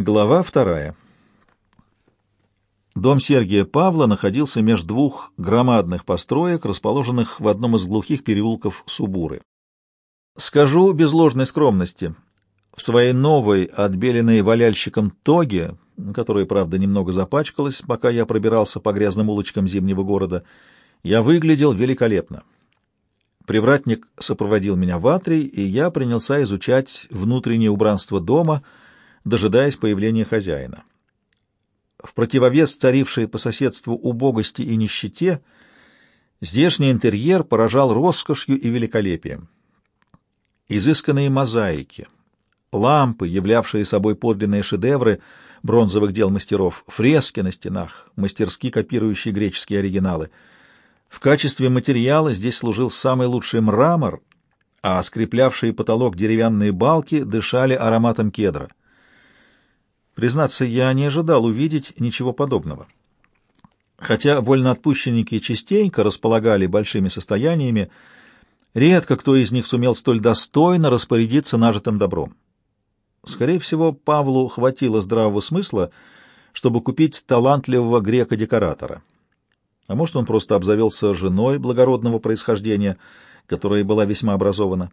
Глава вторая. Дом Сергия Павла находился между двух громадных построек, расположенных в одном из глухих переулков Субуры. Скажу без ложной скромности, в своей новой, отбеленной валяльщиком тоге, которая, правда, немного запачкалась, пока я пробирался по грязным улочкам зимнего города, я выглядел великолепно. Привратник сопроводил меня в атрий, и я принялся изучать внутреннее убранство дома — дожидаясь появления хозяина. В противовес царившей по соседству убогости и нищете, здешний интерьер поражал роскошью и великолепием. Изысканные мозаики, лампы, являвшие собой подлинные шедевры бронзовых дел мастеров, фрески на стенах, мастерски копирующие греческие оригиналы. В качестве материала здесь служил самый лучший мрамор, а скреплявшие потолок деревянные балки дышали ароматом кедра — Признаться, я не ожидал увидеть ничего подобного. Хотя вольноотпущенники частенько располагали большими состояниями, редко кто из них сумел столь достойно распорядиться нажитым добром. Скорее всего, Павлу хватило здравого смысла, чтобы купить талантливого грека-декоратора. А может, он просто обзавелся женой благородного происхождения, которая была весьма образована.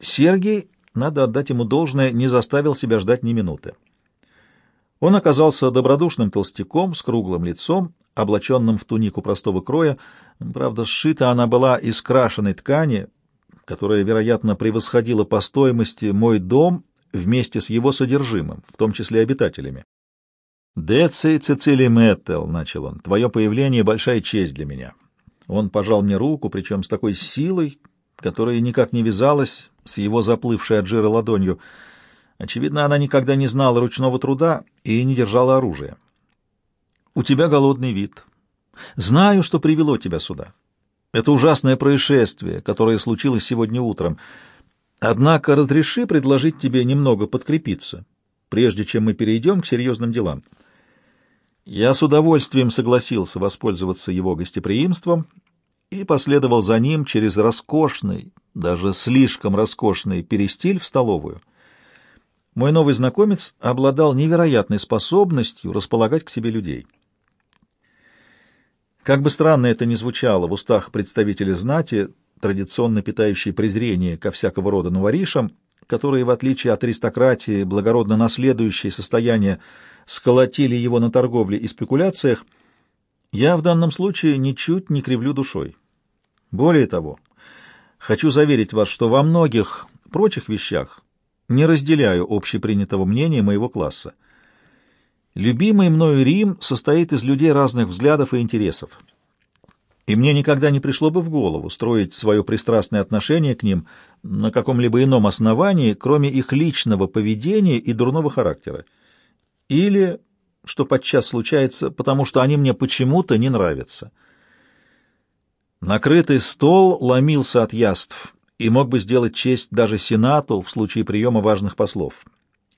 Сергий, надо отдать ему должное, не заставил себя ждать ни минуты. Он оказался добродушным толстяком с круглым лицом, облаченным в тунику простого кроя. Правда, сшита она была из крашеной ткани, которая, вероятно, превосходила по стоимости мой дом вместе с его содержимым, в том числе обитателями. «Деци Цицилий Мэттел», — начал он, — «твое появление — большая честь для меня». Он пожал мне руку, причем с такой силой, которая никак не вязалась с его заплывшей от жира ладонью — Очевидно, она никогда не знала ручного труда и не держала оружия. «У тебя голодный вид. Знаю, что привело тебя сюда. Это ужасное происшествие, которое случилось сегодня утром. Однако разреши предложить тебе немного подкрепиться, прежде чем мы перейдем к серьезным делам». Я с удовольствием согласился воспользоваться его гостеприимством и последовал за ним через роскошный, даже слишком роскошный перестиль в столовую — мой новый знакомец обладал невероятной способностью располагать к себе людей. Как бы странно это ни звучало в устах представителей знати, традиционно питающие презрение ко всякого рода новоришам, которые, в отличие от аристократии, благородно наследующие состояние, сколотили его на торговле и спекуляциях, я в данном случае ничуть не кривлю душой. Более того, хочу заверить вас, что во многих прочих вещах не разделяю общепринятого мнения моего класса. Любимый мною Рим состоит из людей разных взглядов и интересов. И мне никогда не пришло бы в голову строить свое пристрастное отношение к ним на каком-либо ином основании, кроме их личного поведения и дурного характера. Или, что подчас случается, потому что они мне почему-то не нравятся. Накрытый стол ломился от яств, и мог бы сделать честь даже Сенату в случае приема важных послов.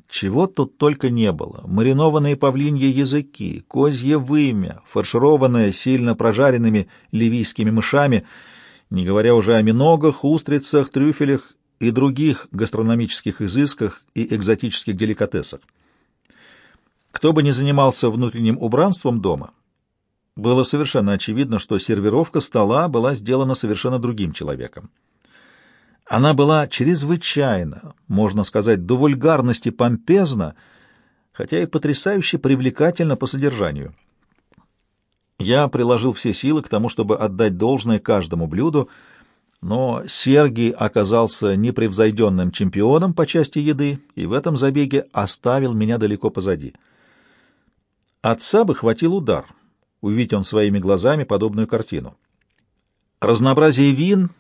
Чего тут только не было. Маринованные павлиньи языки, козье вымя, фаршированное сильно прожаренными ливийскими мышами, не говоря уже о миногах, устрицах, трюфелях и других гастрономических изысках и экзотических деликатесах. Кто бы ни занимался внутренним убранством дома, было совершенно очевидно, что сервировка стола была сделана совершенно другим человеком. Она была чрезвычайно, можно сказать, до вульгарности помпезна, хотя и потрясающе привлекательна по содержанию. Я приложил все силы к тому, чтобы отдать должное каждому блюду, но Сергий оказался непревзойденным чемпионом по части еды и в этом забеге оставил меня далеко позади. Отца бы хватил удар, увидеть он своими глазами подобную картину. Разнообразие вин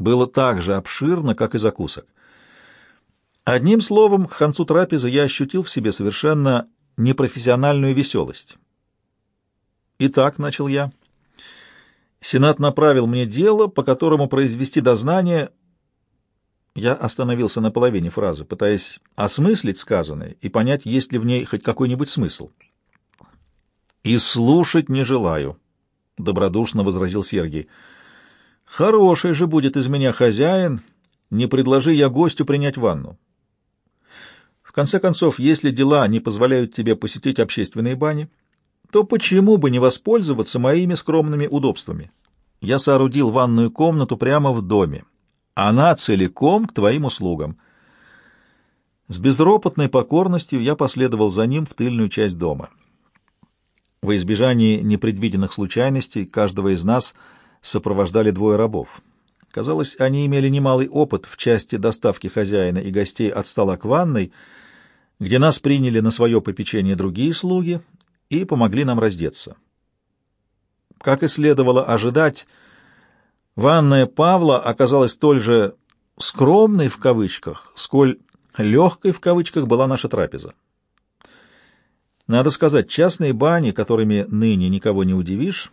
было так же обширно, как и закусок. Одним словом, к концу трапезы я ощутил в себе совершенно непрофессиональную веселость. «Итак», — начал я, — «Сенат направил мне дело, по которому произвести дознание...» Я остановился на половине фразы, пытаясь осмыслить сказанное и понять, есть ли в ней хоть какой-нибудь смысл. «И слушать не желаю», — добродушно возразил Сергей. Хороший же будет из меня хозяин, не предложи я гостю принять ванну. В конце концов, если дела не позволяют тебе посетить общественные бани, то почему бы не воспользоваться моими скромными удобствами? Я соорудил ванную комнату прямо в доме. Она целиком к твоим услугам. С безропотной покорностью я последовал за ним в тыльную часть дома. Во избежании непредвиденных случайностей каждого из нас сопровождали двое рабов. Казалось, они имели немалый опыт в части доставки хозяина и гостей от стола к ванной, где нас приняли на свое попечение другие слуги и помогли нам раздеться. Как и следовало ожидать, ванная Павла оказалась столь же «скромной» в кавычках, сколь легкой в кавычках была наша трапеза. Надо сказать, частные бани, которыми ныне никого не удивишь,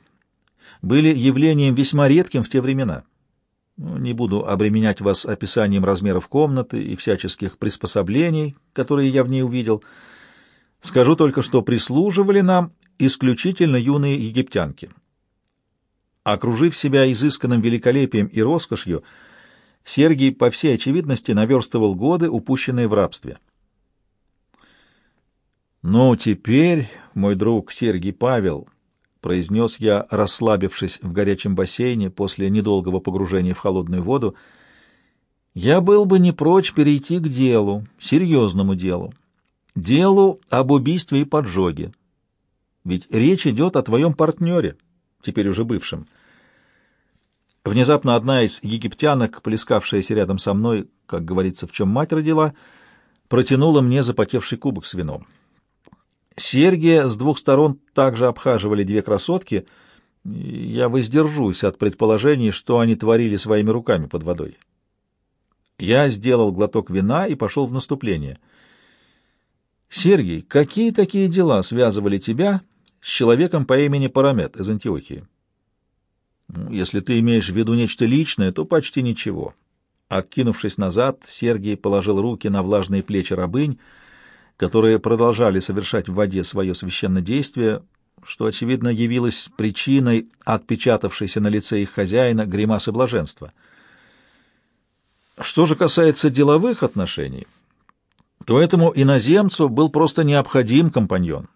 были явлением весьма редким в те времена. Ну, не буду обременять вас описанием размеров комнаты и всяческих приспособлений, которые я в ней увидел. Скажу только, что прислуживали нам исключительно юные египтянки. Окружив себя изысканным великолепием и роскошью, Сергий, по всей очевидности, наверстывал годы, упущенные в рабстве. «Ну, теперь, мой друг Сергий Павел», — произнес я, расслабившись в горячем бассейне после недолгого погружения в холодную воду, — «я был бы не прочь перейти к делу, серьезному делу, делу об убийстве и поджоге. Ведь речь идет о твоем партнере, теперь уже бывшем». Внезапно одна из египтянок, плескавшаяся рядом со мной, как говорится, в чем мать родила, протянула мне запотевший кубок с вином. Сергия с двух сторон также обхаживали две красотки. Я воздержусь от предположений, что они творили своими руками под водой. Я сделал глоток вина и пошел в наступление. «Сергий, какие такие дела связывали тебя с человеком по имени Парамет из Антиохии?» ну, «Если ты имеешь в виду нечто личное, то почти ничего». Откинувшись назад, Сергий положил руки на влажные плечи рабынь, которые продолжали совершать в воде свое священное действие, что, очевидно, явилось причиной отпечатавшейся на лице их хозяина гримасы блаженства. Что же касается деловых отношений, то этому иноземцу был просто необходим компаньон.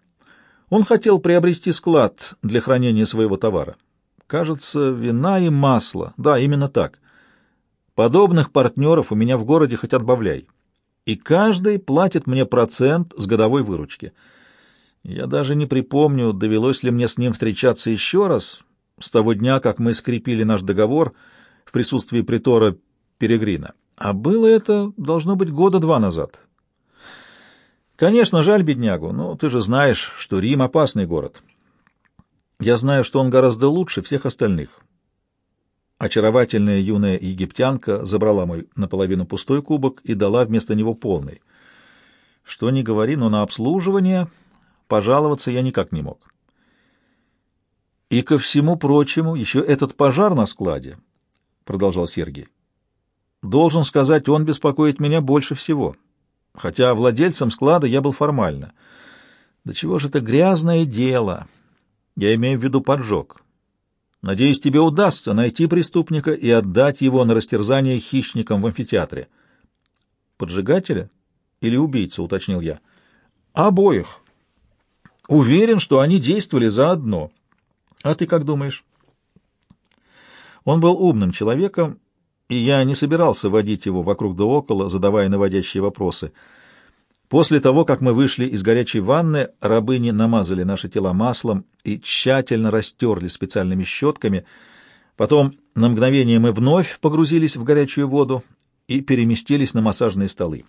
Он хотел приобрести склад для хранения своего товара. Кажется, вина и масло. Да, именно так. Подобных партнеров у меня в городе хоть отбавляй и каждый платит мне процент с годовой выручки. Я даже не припомню, довелось ли мне с ним встречаться еще раз с того дня, как мы скрепили наш договор в присутствии притора Перегрина. А было это, должно быть, года два назад. Конечно, жаль беднягу, но ты же знаешь, что Рим — опасный город. Я знаю, что он гораздо лучше всех остальных. Очаровательная юная египтянка забрала мой наполовину пустой кубок и дала вместо него полный. Что ни говори, но на обслуживание пожаловаться я никак не мог. И ко всему прочему, еще этот пожар на складе, — продолжал Сергей. Должен сказать, он беспокоит меня больше всего, хотя владельцем склада я был формально. Да чего же это грязное дело? Я имею в виду поджог. Надеюсь, тебе удастся найти преступника и отдать его на растерзание хищникам в амфитеатре. Поджигателя или убийцу, уточнил я. Обоих. Уверен, что они действовали заодно. А ты как думаешь? Он был умным человеком, и я не собирался водить его вокруг да около, задавая наводящие вопросы — После того, как мы вышли из горячей ванны, рабыни намазали наши тела маслом и тщательно растерли специальными щетками. Потом на мгновение мы вновь погрузились в горячую воду и переместились на массажные столы.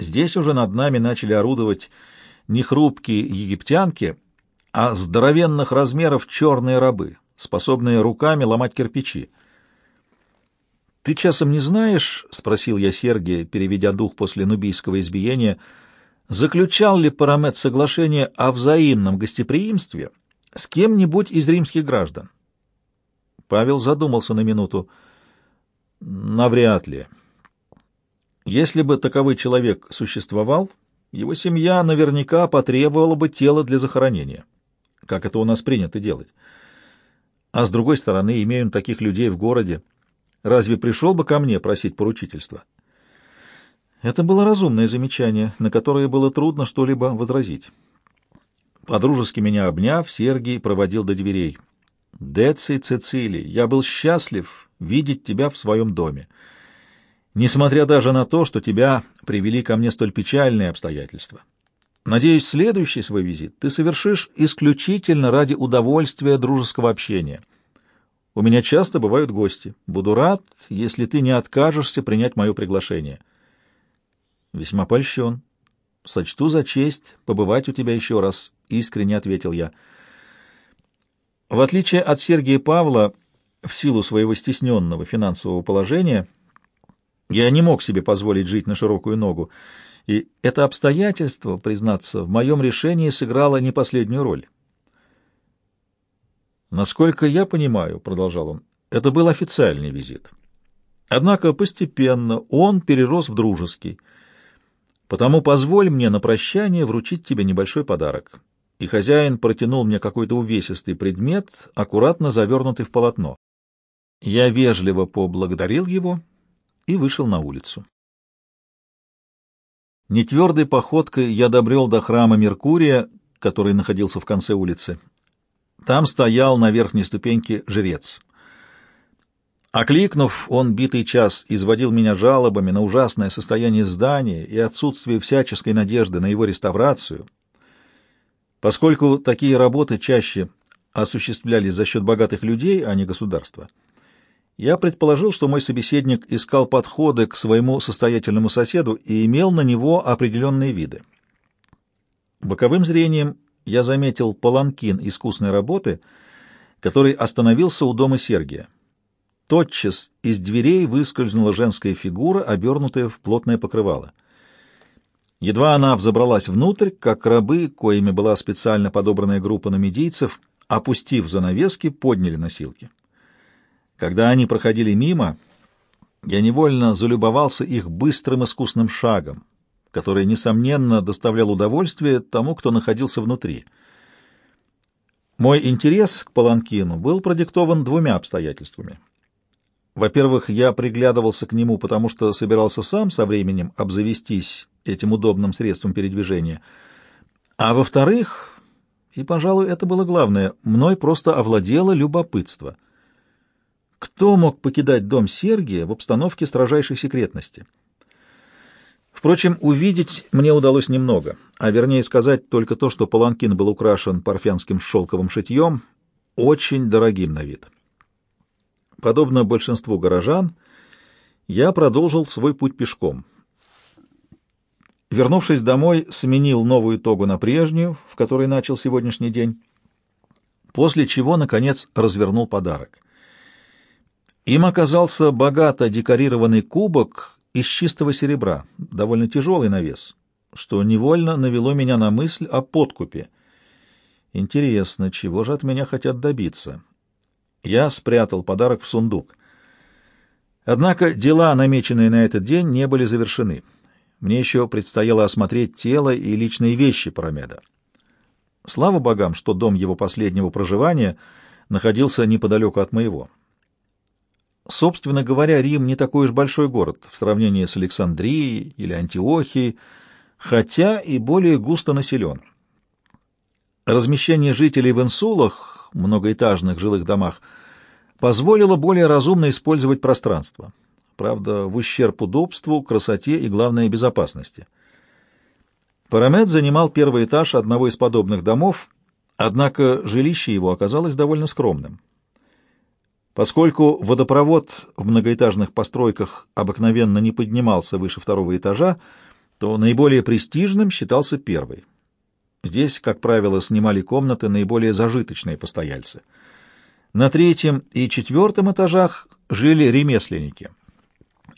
Здесь уже над нами начали орудовать не хрупкие египтянки, а здоровенных размеров черные рабы, способные руками ломать кирпичи. «Ты часом не знаешь, — спросил я Сергия, переведя дух после нубийского избиения, — заключал ли Парамет соглашение о взаимном гостеприимстве с кем-нибудь из римских граждан?» Павел задумался на минуту. «Навряд ли. Если бы таковой человек существовал, его семья наверняка потребовала бы тело для захоронения, как это у нас принято делать. А с другой стороны, имеем таких людей в городе, — Разве пришел бы ко мне просить поручительства? Это было разумное замечание, на которое было трудно что-либо возразить. Подружески меня обняв, Сергий проводил до дверей. «Деций Цицилий, я был счастлив видеть тебя в своем доме, несмотря даже на то, что тебя привели ко мне столь печальные обстоятельства. Надеюсь, следующий свой визит ты совершишь исключительно ради удовольствия дружеского общения. У меня часто бывают гости. Буду рад, если ты не откажешься принять мое приглашение». Весьма польщен. Сочту за честь побывать у тебя еще раз, — искренне ответил я. В отличие от Сергия Павла, в силу своего стесненного финансового положения, я не мог себе позволить жить на широкую ногу, и это обстоятельство, признаться, в моем решении сыграло не последнюю роль. «Насколько я понимаю, — продолжал он, — это был официальный визит. Однако постепенно он перерос в дружеский — Потому позволь мне на прощание вручить тебе небольшой подарок. И хозяин протянул мне какой-то увесистый предмет, аккуратно завернутый в полотно. Я вежливо поблагодарил его и вышел на улицу. Нетвердой походкой я добрел до храма Меркурия, который находился в конце улицы. Там стоял на верхней ступеньке жрец. Окликнув, он битый час изводил меня жалобами на ужасное состояние здания и отсутствие всяческой надежды на его реставрацию. Поскольку такие работы чаще осуществлялись за счет богатых людей, а не государства, я предположил, что мой собеседник искал подходы к своему состоятельному соседу и имел на него определенные виды. Боковым зрением я заметил паланкин искусной работы, который остановился у дома Сергия. Тотчас из дверей выскользнула женская фигура, обернутая в плотное покрывало. Едва она взобралась внутрь, как рабы, коими была специально подобранная группа намедийцев, опустив занавески, подняли носилки. Когда они проходили мимо, я невольно залюбовался их быстрым искусным шагом, который, несомненно, доставлял удовольствие тому, кто находился внутри. Мой интерес к Паланкину был продиктован двумя обстоятельствами. Во-первых, я приглядывался к нему, потому что собирался сам со временем обзавестись этим удобным средством передвижения. А во-вторых, и, пожалуй, это было главное, мной просто овладело любопытство. Кто мог покидать дом Сергия в обстановке строжайшей секретности? Впрочем, увидеть мне удалось немного, а вернее сказать только то, что паланкин был украшен парфянским шелковым шитьем, очень дорогим на вид. Подобно большинству горожан, я продолжил свой путь пешком. Вернувшись домой, сменил новую тогу на прежнюю, в которой начал сегодняшний день, после чего, наконец, развернул подарок. Им оказался богато декорированный кубок из чистого серебра, довольно тяжелый на вес, что невольно навело меня на мысль о подкупе. Интересно, чего же от меня хотят добиться? Я спрятал подарок в сундук. Однако дела, намеченные на этот день, не были завершены. Мне еще предстояло осмотреть тело и личные вещи Парамеда. Слава богам, что дом его последнего проживания находился неподалеку от моего. Собственно говоря, Рим не такой уж большой город в сравнении с Александрией или Антиохией, хотя и более густо населен. Размещение жителей в инсулах многоэтажных жилых домах, позволило более разумно использовать пространство, правда, в ущерб удобству, красоте и, главное, безопасности. Парамед занимал первый этаж одного из подобных домов, однако жилище его оказалось довольно скромным. Поскольку водопровод в многоэтажных постройках обыкновенно не поднимался выше второго этажа, то наиболее престижным считался первый — Здесь, как правило, снимали комнаты наиболее зажиточные постояльцы. На третьем и четвертом этажах жили ремесленники,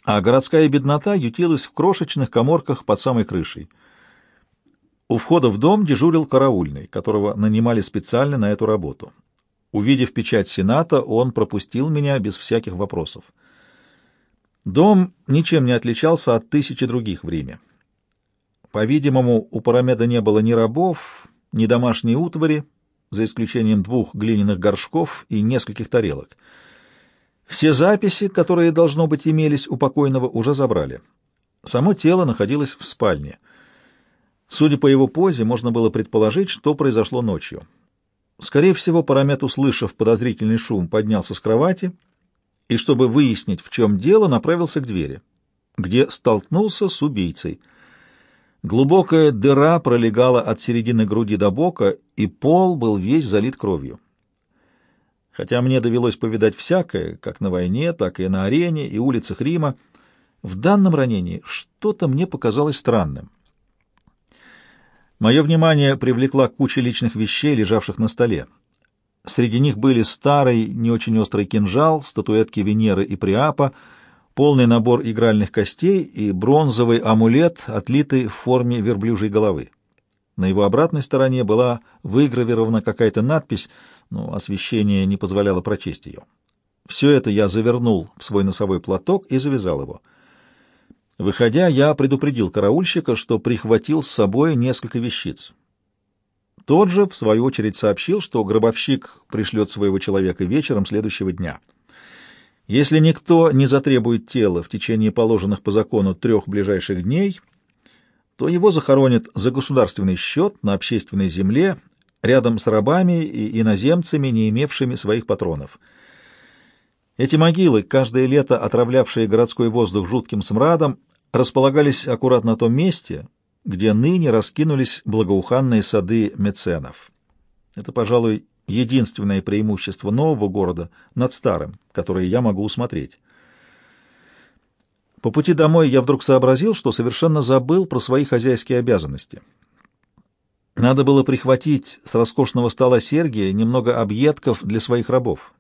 а городская беднота ютилась в крошечных коморках под самой крышей. У входа в дом дежурил караульный, которого нанимали специально на эту работу. Увидев печать Сената, он пропустил меня без всяких вопросов. Дом ничем не отличался от тысячи других в Риме. По-видимому, у Парамеда не было ни рабов, ни домашней утвари, за исключением двух глиняных горшков и нескольких тарелок. Все записи, которые, должно быть, имелись у покойного, уже забрали. Само тело находилось в спальне. Судя по его позе, можно было предположить, что произошло ночью. Скорее всего, Парамет, услышав подозрительный шум, поднялся с кровати и, чтобы выяснить, в чем дело, направился к двери, где столкнулся с убийцей. Глубокая дыра пролегала от середины груди до бока, и пол был весь залит кровью. Хотя мне довелось повидать всякое, как на войне, так и на арене и улицах Рима, в данном ранении что-то мне показалось странным. Мое внимание привлекла куча личных вещей, лежавших на столе. Среди них были старый, не очень острый кинжал, статуэтки Венеры и Приапа, полный набор игральных костей и бронзовый амулет, отлитый в форме верблюжьей головы. На его обратной стороне была выгравирована какая-то надпись, но освещение не позволяло прочесть ее. Все это я завернул в свой носовой платок и завязал его — Выходя, я предупредил караульщика, что прихватил с собой несколько вещиц. Тот же, в свою очередь, сообщил, что гробовщик пришлет своего человека вечером следующего дня. Если никто не затребует тело в течение положенных по закону трех ближайших дней, то его захоронят за государственный счет на общественной земле рядом с рабами и иноземцами, не имевшими своих патронов. Эти могилы, каждое лето отравлявшие городской воздух жутким смрадом, располагались аккуратно на том месте, где ныне раскинулись благоуханные сады меценов. Это, пожалуй, единственное преимущество нового города над старым, которое я могу усмотреть. По пути домой я вдруг сообразил, что совершенно забыл про свои хозяйские обязанности. Надо было прихватить с роскошного стола Сергия немного объедков для своих рабов.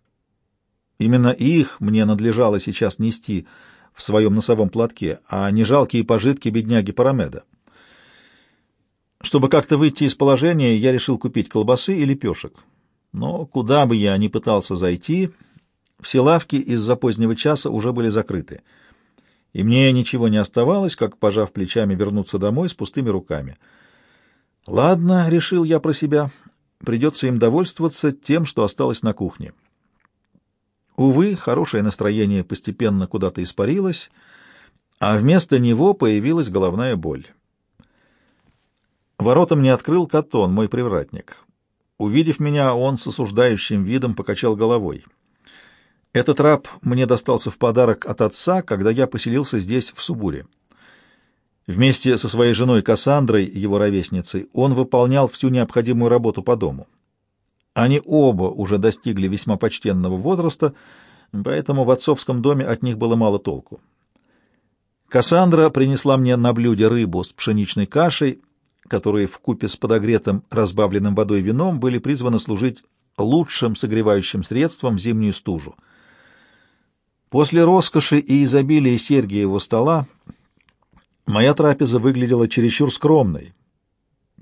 Именно их мне надлежало сейчас нести — в своем носовом платке, а не жалкие пожитки бедняги Парамеда. Чтобы как-то выйти из положения, я решил купить колбасы и лепешек. Но куда бы я ни пытался зайти, все лавки из-за позднего часа уже были закрыты. И мне ничего не оставалось, как, пожав плечами, вернуться домой с пустыми руками. «Ладно», — решил я про себя, — «придется им довольствоваться тем, что осталось на кухне». Увы, хорошее настроение постепенно куда-то испарилось, а вместо него появилась головная боль. Ворота мне открыл Катон, мой привратник. Увидев меня, он с осуждающим видом покачал головой. Этот раб мне достался в подарок от отца, когда я поселился здесь, в Субуре. Вместе со своей женой Кассандрой, его ровесницей, он выполнял всю необходимую работу по дому. Они оба уже достигли весьма почтенного возраста, поэтому в отцовском доме от них было мало толку. Кассандра принесла мне на блюде рыбу с пшеничной кашей, которые в купе с подогретым разбавленным водой вином были призваны служить лучшим согревающим средством зимнюю стужу. После роскоши и изобилия Сергиева стола моя трапеза выглядела чересчур скромной,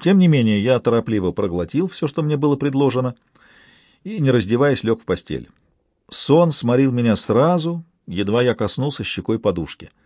тем не менее, я торопливо проглотил все, что мне было предложено, и, не раздеваясь, лег в постель. Сон сморил меня сразу, едва я коснулся щекой подушки —